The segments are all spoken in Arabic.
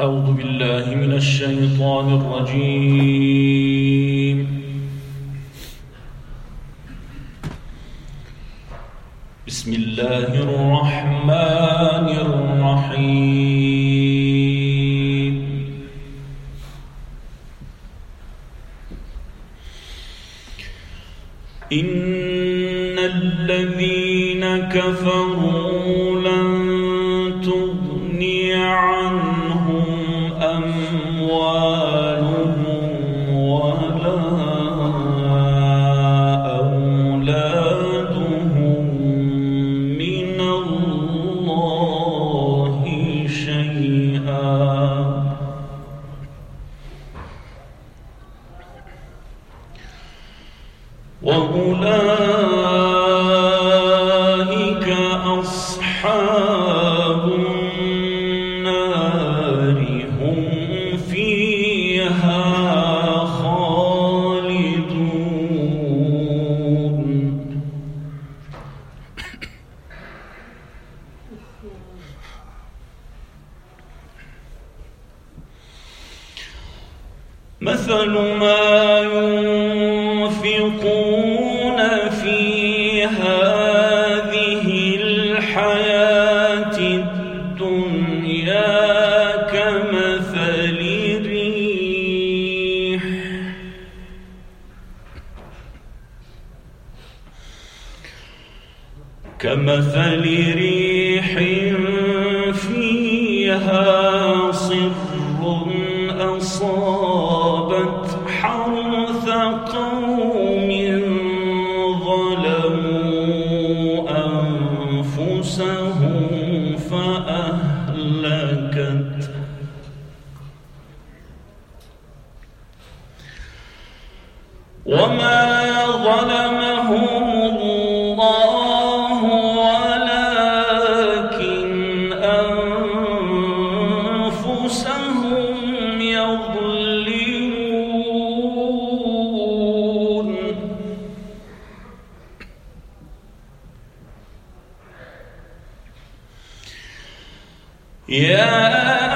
أعوذ بالله من الشيطان الرجيم. بسم الله الرحمن الرحيم. إن الذين كفروا لن وأولئك أصحاب النار هم فيها خالدون مثل ما ينفقون في هذه الحياة الدنيا كمثل ريح. كمثل ريح فيها وما ظلمهم الله ولكن أنفسهم يظلمون يا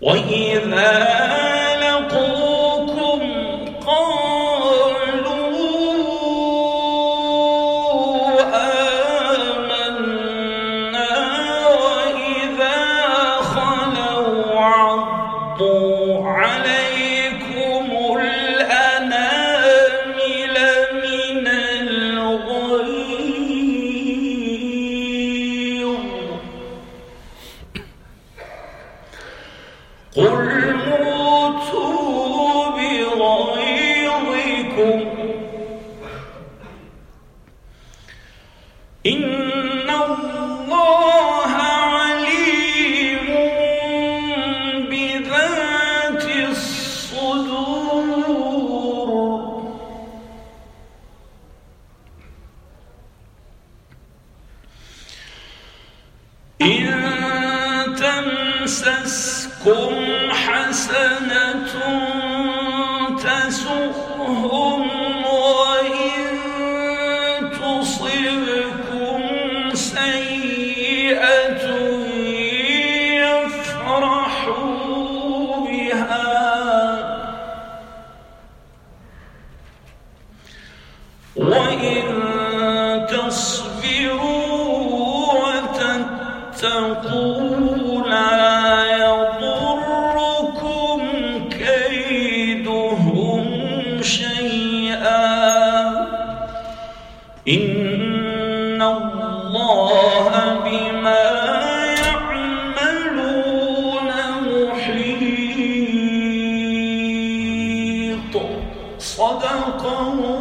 وإذا إن تمسسكم حسنة وإن تصبكم سيئة يفرحوا بها. وإن لا يضركم كيدهم شيئا. إن الله بما يعملون محيط. صدق الله